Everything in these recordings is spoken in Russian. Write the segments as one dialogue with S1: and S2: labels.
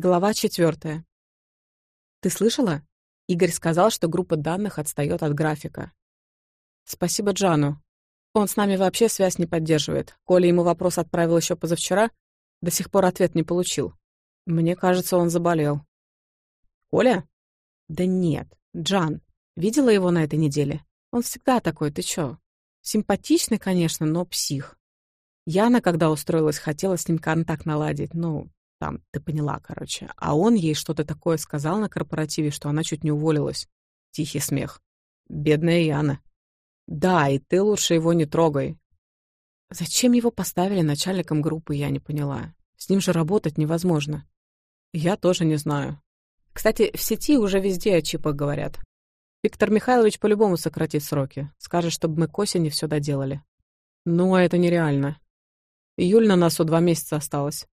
S1: Глава 4. Ты слышала? Игорь сказал, что группа данных отстает от графика. Спасибо Джану. Он с нами вообще связь не поддерживает. Коля ему вопрос отправил еще позавчера, до сих пор ответ не получил. Мне кажется, он заболел. Коля? Да нет, Джан. Видела его на этой неделе? Он всегда такой, ты чё? Симпатичный, конечно, но псих. Яна, когда устроилась, хотела с ним контакт наладить, но там. Ты поняла, короче. А он ей что-то такое сказал на корпоративе, что она чуть не уволилась. Тихий смех. Бедная Яна. Да, и ты лучше его не трогай. Зачем его поставили начальником группы, я не поняла. С ним же работать невозможно. Я тоже не знаю. Кстати, в сети уже везде о чипах говорят. Виктор Михайлович по-любому сократит сроки. Скажет, чтобы мы к осени все доделали. Ну, а это нереально. Июль на носу два месяца осталось.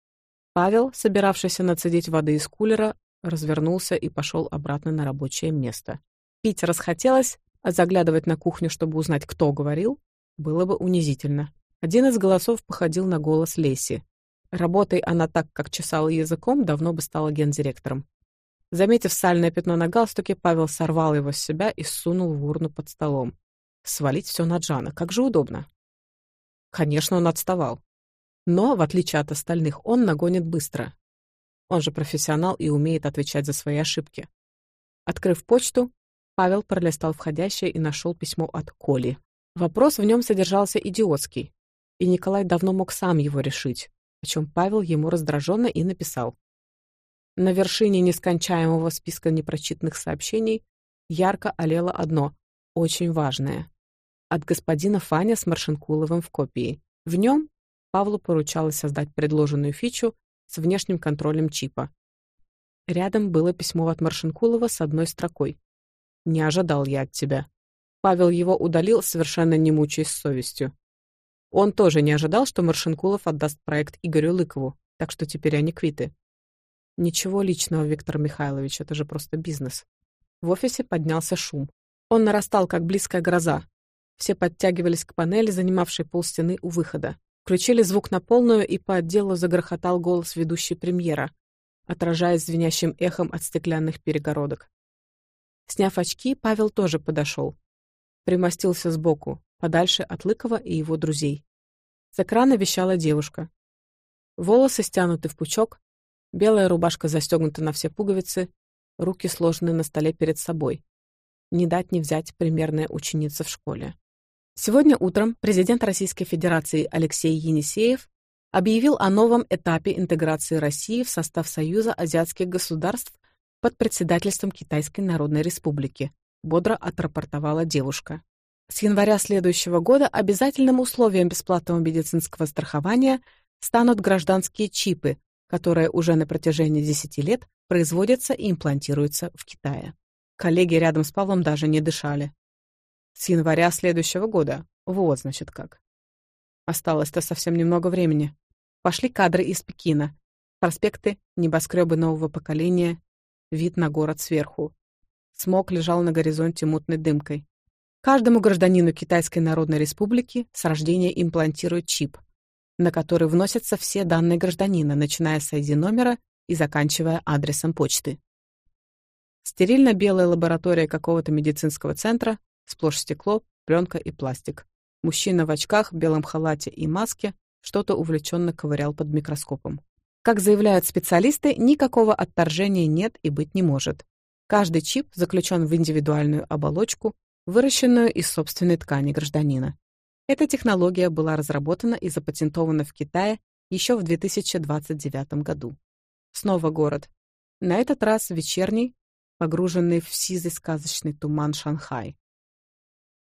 S1: Павел, собиравшийся нацедить воды из кулера, развернулся и пошел обратно на рабочее место. Пить расхотелось, а заглядывать на кухню, чтобы узнать, кто говорил, было бы унизительно. Один из голосов походил на голос Леси. Работой она так, как чесала языком, давно бы стала гендиректором. Заметив сальное пятно на галстуке, Павел сорвал его с себя и сунул в урну под столом. Свалить все на Джана, как же удобно. Конечно, он отставал. Но, в отличие от остальных, он нагонит быстро. Он же профессионал и умеет отвечать за свои ошибки. Открыв почту, Павел пролистал входящее и нашел письмо от Коли. Вопрос в нем содержался идиотский, и Николай давно мог сам его решить, о чем Павел ему раздраженно и написал. На вершине нескончаемого списка непрочитанных сообщений ярко олело одно, очень важное. От господина Фаня с Маршинкуловым в копии. В нем Павлу поручалось создать предложенную фичу с внешним контролем чипа. Рядом было письмо от Маршинкулова с одной строкой. «Не ожидал я от тебя». Павел его удалил, совершенно не мучаясь совестью. Он тоже не ожидал, что Маршинкулов отдаст проект Игорю Лыкову, так что теперь они квиты. Ничего личного, Виктор Михайлович, это же просто бизнес. В офисе поднялся шум. Он нарастал, как близкая гроза. Все подтягивались к панели, занимавшей полстены у выхода. Включили звук на полную, и по отделу загрохотал голос ведущей премьера, отражаясь звенящим эхом от стеклянных перегородок. Сняв очки, Павел тоже подошел. Примостился сбоку, подальше от Лыкова и его друзей. С экрана вещала девушка. Волосы стянуты в пучок, белая рубашка застегнута на все пуговицы, руки сложены на столе перед собой. Не дать не взять примерная ученица в школе. Сегодня утром президент Российской Федерации Алексей Енисеев объявил о новом этапе интеграции России в состав Союза азиатских государств под председательством Китайской Народной Республики, бодро отрапортовала девушка. С января следующего года обязательным условием бесплатного медицинского страхования станут гражданские чипы, которые уже на протяжении 10 лет производятся и имплантируются в Китае. Коллеги рядом с Павлом даже не дышали. С января следующего года. Вот, значит, как. Осталось-то совсем немного времени. Пошли кадры из Пекина. Проспекты, небоскребы нового поколения, вид на город сверху. Смог лежал на горизонте мутной дымкой. Каждому гражданину Китайской Народной Республики с рождения имплантируют чип, на который вносятся все данные гражданина, начиная с ID номера и заканчивая адресом почты. Стерильно-белая лаборатория какого-то медицинского центра Сплошь стекло, пленка и пластик. Мужчина в очках, белом халате и маске что-то увлеченно ковырял под микроскопом. Как заявляют специалисты, никакого отторжения нет и быть не может. Каждый чип заключен в индивидуальную оболочку, выращенную из собственной ткани гражданина. Эта технология была разработана и запатентована в Китае еще в 2029 году. Снова город. На этот раз вечерний, погруженный в сизый сказочный туман Шанхай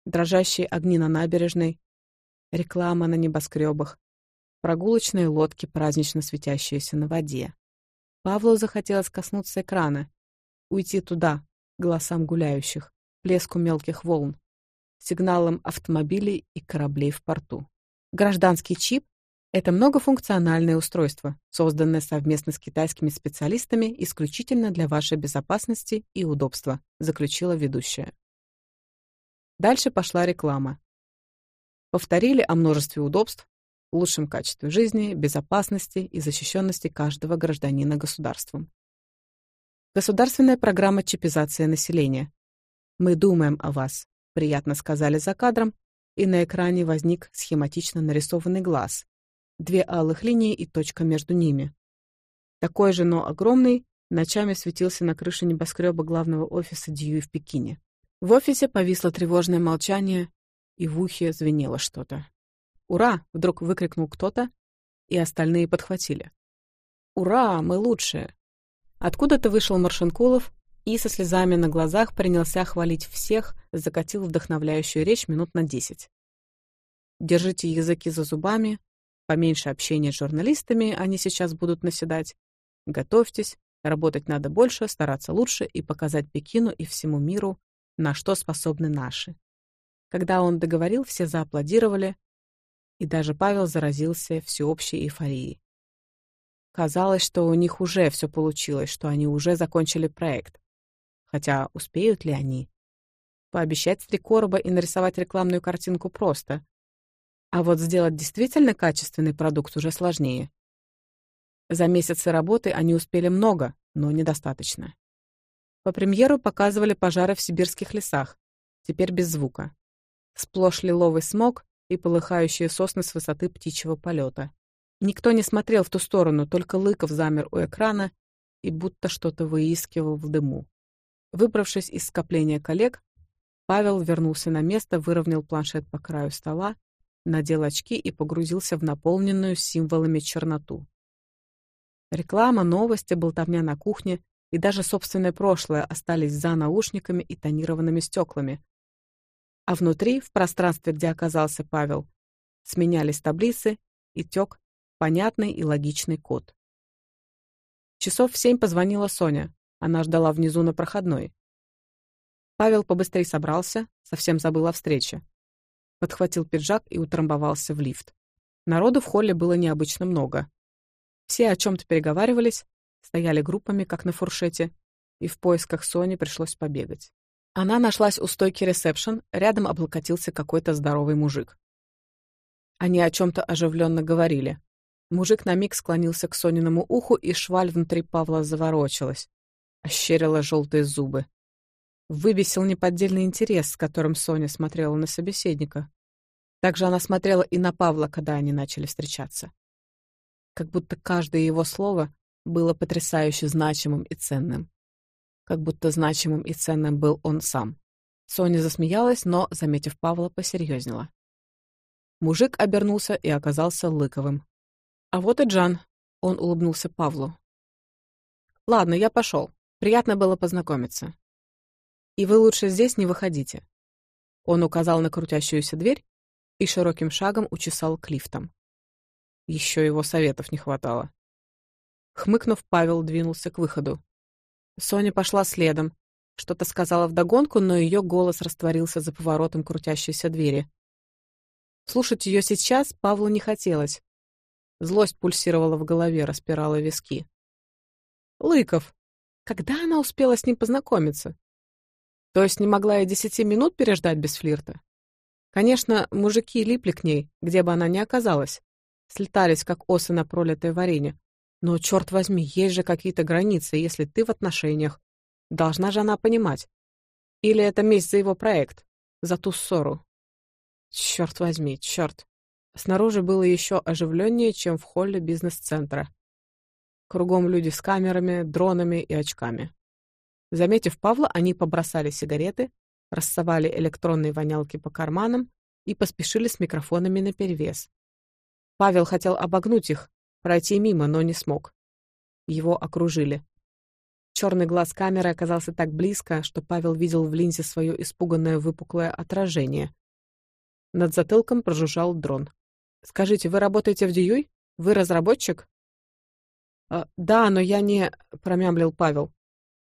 S1: дрожащие огни на набережной, реклама на небоскребах, прогулочные лодки, празднично светящиеся на воде. Павлу захотелось коснуться экрана, уйти туда, голосам гуляющих, плеску мелких волн, сигналам автомобилей и кораблей в порту. Гражданский чип — это многофункциональное устройство, созданное совместно с китайскими специалистами исключительно для вашей безопасности и удобства, заключила ведущая. Дальше пошла реклама. Повторили о множестве удобств, лучшем качестве жизни, безопасности и защищенности каждого гражданина государством. Государственная программа чипизации населения. «Мы думаем о вас», — приятно сказали за кадром, и на экране возник схематично нарисованный глаз, две алых линии и точка между ними. Такой же, но огромный, ночами светился на крыше небоскреба главного офиса Дьюи в Пекине. В офисе повисло тревожное молчание, и в ухе звенело что-то. «Ура!» — вдруг выкрикнул кто-то, и остальные подхватили. «Ура! Мы лучшие!» Откуда-то вышел Маршинкулов и со слезами на глазах принялся хвалить всех, закатил вдохновляющую речь минут на десять. «Держите языки за зубами, поменьше общения с журналистами, они сейчас будут наседать, готовьтесь, работать надо больше, стараться лучше и показать Пекину и всему миру, на что способны наши. Когда он договорил, все зааплодировали, и даже Павел заразился всеобщей эйфорией. Казалось, что у них уже все получилось, что они уже закончили проект. Хотя успеют ли они? Пообещать три короба и нарисовать рекламную картинку просто. А вот сделать действительно качественный продукт уже сложнее. За месяцы работы они успели много, но недостаточно. По премьеру показывали пожары в сибирских лесах, теперь без звука. Сплошь лиловый смог и полыхающие сосны с высоты птичьего полета. Никто не смотрел в ту сторону, только Лыков замер у экрана и будто что-то выискивал в дыму. Выбравшись из скопления коллег, Павел вернулся на место, выровнял планшет по краю стола, надел очки и погрузился в наполненную символами черноту. Реклама, новости, болтовня на кухне и даже собственное прошлое остались за наушниками и тонированными стеклами. А внутри, в пространстве, где оказался Павел, сменялись таблицы и тек понятный и логичный код. Часов в семь позвонила Соня. Она ждала внизу на проходной. Павел побыстрее собрался, совсем забыл о встрече. Подхватил пиджак и утрамбовался в лифт. Народу в холле было необычно много. Все о чем-то переговаривались, стояли группами, как на фуршете, и в поисках Сони пришлось побегать. Она нашлась у стойки ресепшн, рядом облокотился какой-то здоровый мужик. Они о чем-то оживленно говорили. Мужик на миг склонился к Сониному уху, и шваль внутри Павла заворочилась. Ощерила желтые зубы. Выбесил неподдельный интерес, с которым Соня смотрела на собеседника. Также она смотрела и на Павла, когда они начали встречаться. Как будто каждое его слово было потрясающе значимым и ценным. Как будто значимым и ценным был он сам. Соня засмеялась, но, заметив Павла, посерьезнела. Мужик обернулся и оказался Лыковым. «А вот и Джан», — он улыбнулся Павлу. «Ладно, я пошел. Приятно было познакомиться». «И вы лучше здесь не выходите». Он указал на крутящуюся дверь и широким шагом учесал к лифтам. Еще его советов не хватало. Хмыкнув, Павел двинулся к выходу. Соня пошла следом. Что-то сказала вдогонку, но ее голос растворился за поворотом крутящейся двери. Слушать ее сейчас Павлу не хотелось. Злость пульсировала в голове, распирала виски. Лыков. Когда она успела с ним познакомиться? То есть не могла и десяти минут переждать без флирта? Конечно, мужики липли к ней, где бы она ни оказалась. Слетались, как осы на пролитое варенье. Но, черт возьми, есть же какие-то границы, если ты в отношениях. Должна же она понимать. Или это месть за его проект, за ту ссору. Черт возьми, черт. Снаружи было еще оживленнее, чем в холле бизнес-центра. Кругом люди с камерами, дронами и очками. Заметив Павла, они побросали сигареты, рассовали электронные вонялки по карманам и поспешили с микрофонами наперевес. Павел хотел обогнуть их, пройти мимо, но не смог. Его окружили. Черный глаз камеры оказался так близко, что Павел видел в линзе свое испуганное выпуклое отражение. Над затылком прожужжал дрон. «Скажите, вы работаете в Дьюй? Вы разработчик?» «А, «Да, но я не...» — промямлил Павел.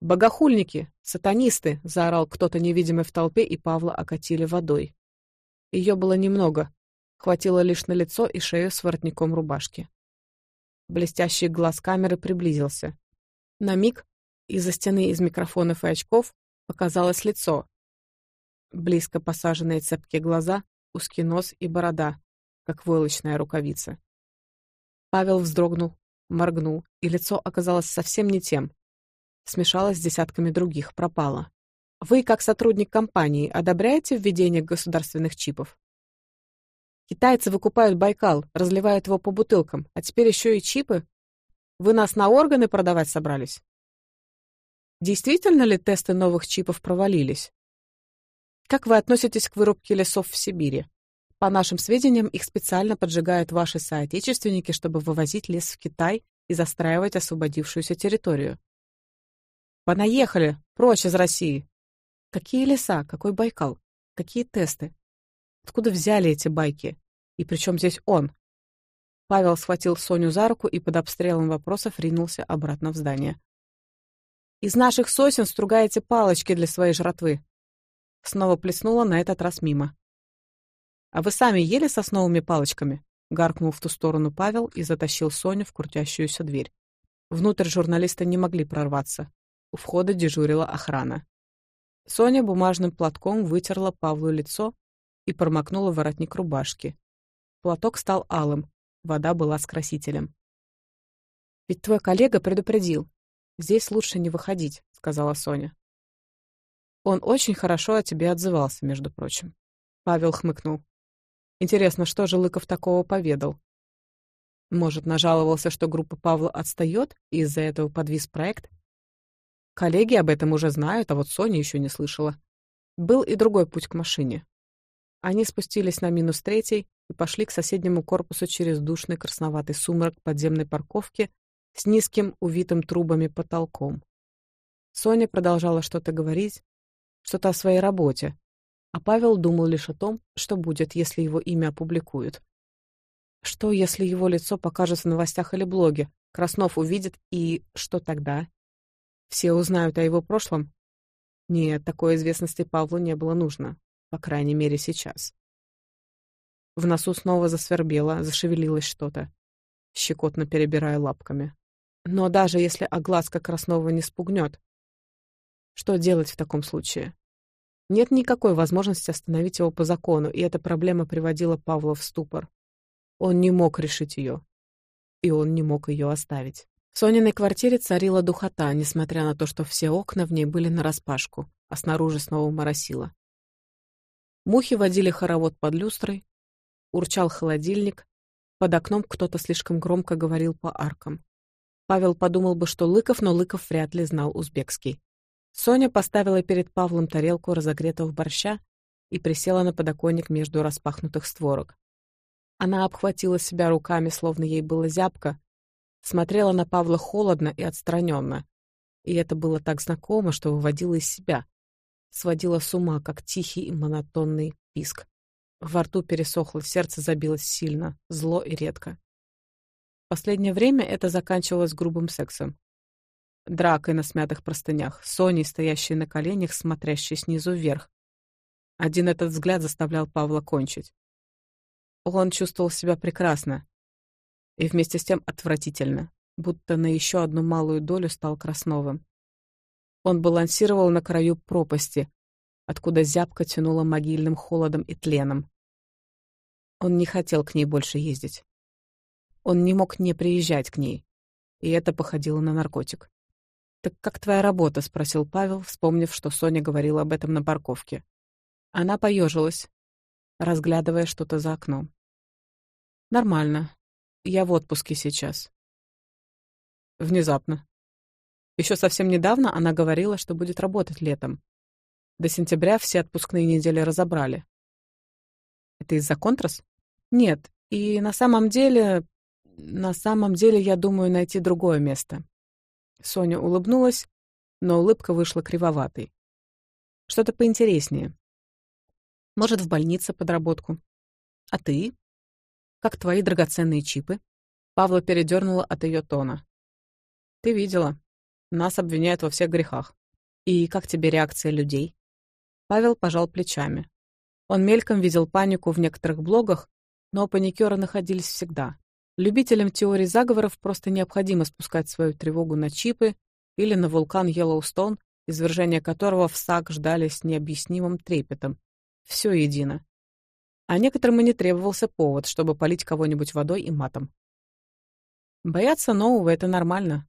S1: «Богохульники! Сатанисты!» — заорал кто-то невидимый в толпе, и Павла окатили водой. Ее было немного. Хватило лишь на лицо и шею с воротником рубашки. Блестящий глаз камеры приблизился. На миг из-за стены из микрофонов и очков показалось лицо. Близко посаженные цепкие глаза, узкий нос и борода, как войлочная рукавица. Павел вздрогнул, моргнул, и лицо оказалось совсем не тем. Смешалось с десятками других, пропало. «Вы, как сотрудник компании, одобряете введение государственных чипов?» Китайцы выкупают Байкал, разливают его по бутылкам, а теперь еще и чипы. Вы нас на органы продавать собрались? Действительно ли тесты новых чипов провалились? Как вы относитесь к вырубке лесов в Сибири? По нашим сведениям, их специально поджигают ваши соотечественники, чтобы вывозить лес в Китай и застраивать освободившуюся территорию. Понаехали! Прочь из России! Какие леса? Какой Байкал? Какие тесты? Откуда взяли эти байки? И при чем здесь он? Павел схватил Соню за руку и под обстрелом вопросов ринулся обратно в здание. «Из наших сосен стругаете палочки для своей жратвы!» Снова плеснула, на этот раз мимо. «А вы сами ели сосновыми палочками?» Гаркнул в ту сторону Павел и затащил Соню в крутящуюся дверь. Внутрь журналисты не могли прорваться. У входа дежурила охрана. Соня бумажным платком вытерла Павлу лицо, и промокнула воротник рубашки. Платок стал алым, вода была с красителем. «Ведь твой коллега предупредил. Здесь лучше не выходить», — сказала Соня. «Он очень хорошо о тебе отзывался, между прочим». Павел хмыкнул. «Интересно, что же Лыков такого поведал?» Может, нажаловался, что группа Павла отстает, и из-за этого подвис проект? Коллеги об этом уже знают, а вот Соня еще не слышала. Был и другой путь к машине. Они спустились на минус третий и пошли к соседнему корпусу через душный красноватый сумрак подземной парковки с низким, увитым трубами потолком. Соня продолжала что-то говорить, что-то о своей работе, а Павел думал лишь о том, что будет, если его имя опубликуют. Что, если его лицо покажется в новостях или блоге, Краснов увидит, и что тогда? Все узнают о его прошлом? Нет, такой известности Павлу не было нужно по крайней мере сейчас. В носу снова засвербело, зашевелилось что-то, щекотно перебирая лапками. Но даже если огласка Краснова не спугнет, что делать в таком случае? Нет никакой возможности остановить его по закону, и эта проблема приводила Павла в ступор. Он не мог решить ее, и он не мог ее оставить. В Сониной квартире царила духота, несмотря на то, что все окна в ней были нараспашку, а снаружи снова моросило. Мухи водили хоровод под люстрой, урчал холодильник, под окном кто-то слишком громко говорил по аркам. Павел подумал бы, что Лыков, но Лыков вряд ли знал узбекский. Соня поставила перед Павлом тарелку разогретого борща и присела на подоконник между распахнутых створок. Она обхватила себя руками, словно ей было зябко, смотрела на Павла холодно и отстраненно. И это было так знакомо, что выводило из себя сводила с ума, как тихий и монотонный писк. Во рту пересохло, сердце забилось сильно, зло и редко. В последнее время это заканчивалось грубым сексом. Дракой на смятых простынях, Соней, стоящей на коленях, смотрящей снизу вверх. Один этот взгляд заставлял Павла кончить. Он чувствовал себя прекрасно и вместе с тем отвратительно, будто на еще одну малую долю стал Красновым. Он балансировал на краю пропасти, откуда зябко тянуло могильным холодом и тленом. Он не хотел к ней больше ездить. Он не мог не приезжать к ней, и это походило на наркотик. «Так как твоя работа?» — спросил Павел, вспомнив, что Соня говорила об этом на парковке. Она поежилась, разглядывая что-то за окном. «Нормально. Я в отпуске сейчас». «Внезапно», еще совсем недавно она говорила, что будет работать летом. До сентября все отпускные недели разобрали. Это из-за контрас? Нет. И на самом деле... На самом деле, я думаю найти другое место. Соня улыбнулась, но улыбка вышла кривоватой. Что-то поинтереснее. Может, в больнице подработку. А ты? Как твои драгоценные чипы? Павла передернула от ее тона. Ты видела. Нас обвиняют во всех грехах. И как тебе реакция людей? Павел пожал плечами. Он мельком видел панику в некоторых блогах, но паникеры находились всегда. Любителям теории заговоров просто необходимо спускать свою тревогу на чипы или на вулкан Йеллоустон, извержение которого в САК ждали с необъяснимым трепетом. Все едино. А некоторым и не требовался повод, чтобы полить кого-нибудь водой и матом. Бояться нового — это нормально.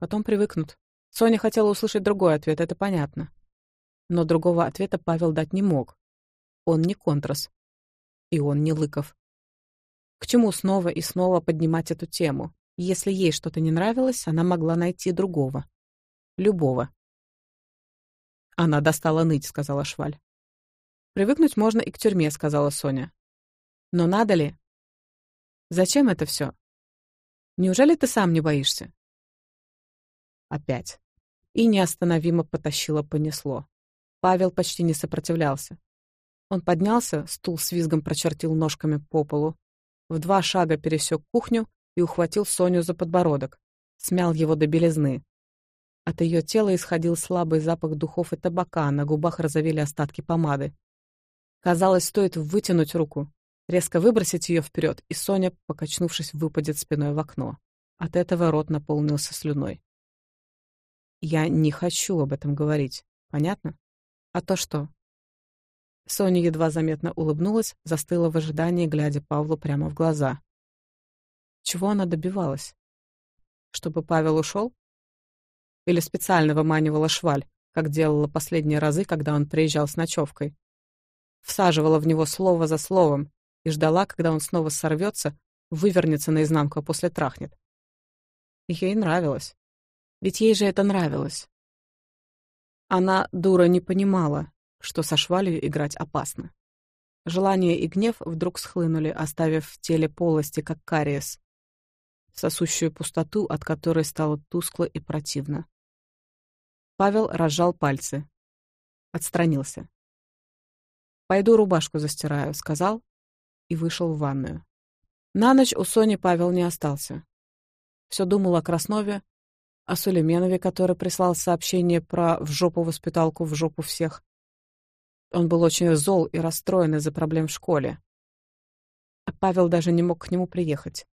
S1: Потом привыкнут. Соня хотела услышать другой ответ, это понятно. Но другого ответа Павел дать не мог. Он не Контрас. И он не Лыков. К чему снова и снова поднимать эту тему? Если ей что-то не нравилось, она могла найти другого. Любого. «Она достала ныть», — сказала Шваль. «Привыкнуть можно и к тюрьме», — сказала Соня. «Но надо ли? Зачем это все? Неужели ты сам не боишься? Опять. И неостановимо потащило понесло. Павел почти не сопротивлялся. Он поднялся, стул с визгом прочертил ножками по полу, в два шага пересек кухню и ухватил Соню за подбородок, смял его до белизны. От ее тела исходил слабый запах духов и табака, на губах разовели остатки помады. Казалось, стоит вытянуть руку, резко выбросить ее вперед, и Соня, покачнувшись, выпадет спиной в окно. От этого рот наполнился слюной. Я не хочу об этом говорить. Понятно? А то что? Соня едва заметно улыбнулась, застыла в ожидании, глядя Павлу прямо в глаза. Чего она добивалась? Чтобы Павел ушел? Или специально выманивала шваль, как делала последние разы, когда он приезжал с ночевкой? Всаживала в него слово за словом и ждала, когда он снова сорвется, вывернется наизнанку, а после трахнет. Ей нравилось. Ведь ей же это нравилось. Она, дура, не понимала, что со швалью играть опасно. Желание и гнев вдруг схлынули, оставив в теле полости, как кариес, сосущую пустоту, от которой стало тускло и противно. Павел разжал пальцы. Отстранился. «Пойду рубашку застираю», — сказал и вышел в ванную. На ночь у Сони Павел не остался. Все думал о Краснове, о Сулейменове, который прислал сообщение про «в жопу воспиталку, в жопу всех». Он был очень зол и расстроен из-за проблем в школе. А Павел даже не мог к нему приехать.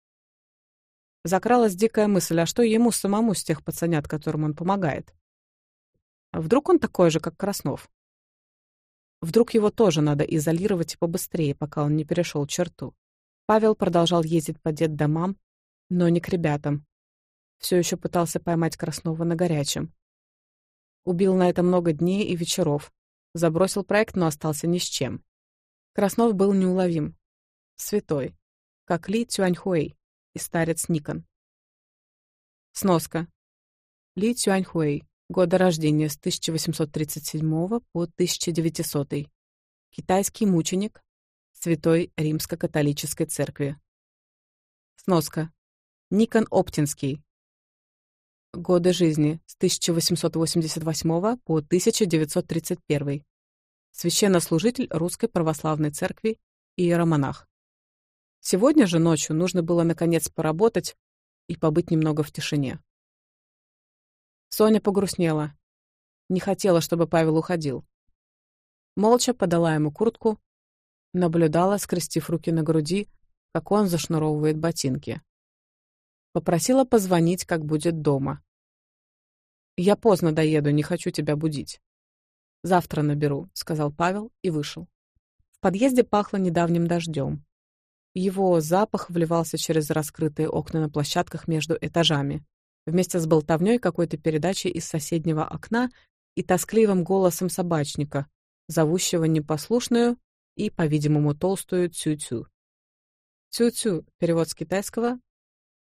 S1: Закралась дикая мысль, а что ему самому с тех пацанят, которым он помогает? А вдруг он такой же, как Краснов? Вдруг его тоже надо изолировать и побыстрее, пока он не перешел черту. Павел продолжал ездить по дед но не к ребятам, все еще пытался поймать Краснова на горячем. Убил на это много дней и вечеров. Забросил проект, но остался ни с чем. Краснов был неуловим. Святой. Как Ли Цюаньхуэй и старец Никон. Сноска. Ли Цюаньхуэй. Года рождения с 1837 по 1900. Китайский мученик Святой Римско-католической церкви. Сноска. Никон Оптинский, Годы жизни с 1888 по 1931. Священнослужитель Русской Православной Церкви и иеромонах. Сегодня же ночью нужно было наконец поработать и побыть немного в тишине. Соня погрустнела. Не хотела, чтобы Павел уходил. Молча подала ему куртку, наблюдала, скрестив руки на груди, как он зашнуровывает ботинки. Попросила позвонить, как будет дома. «Я поздно доеду, не хочу тебя будить». «Завтра наберу», — сказал Павел и вышел. В подъезде пахло недавним дождем. Его запах вливался через раскрытые окна на площадках между этажами. Вместе с болтовней какой-то передачи из соседнего окна и тоскливым голосом собачника, зовущего непослушную и, по-видимому, толстую тю-тю. Тю-тю, перевод с китайского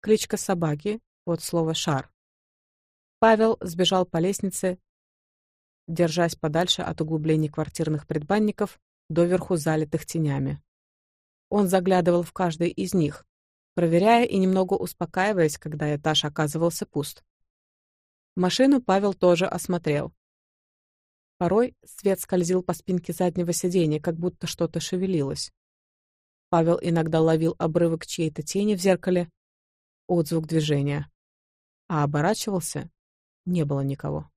S1: Кличка собаки от слова «шар». Павел сбежал по лестнице, держась подальше от углублений квартирных предбанников, доверху залитых тенями. Он заглядывал в каждый из них, проверяя и немного успокаиваясь, когда этаж оказывался пуст. Машину Павел тоже осмотрел. Порой свет скользил по спинке заднего сиденья, как будто что-то шевелилось. Павел иногда ловил обрывок чьей-то тени в зеркале, отзвук движения. А оборачивался — не было никого.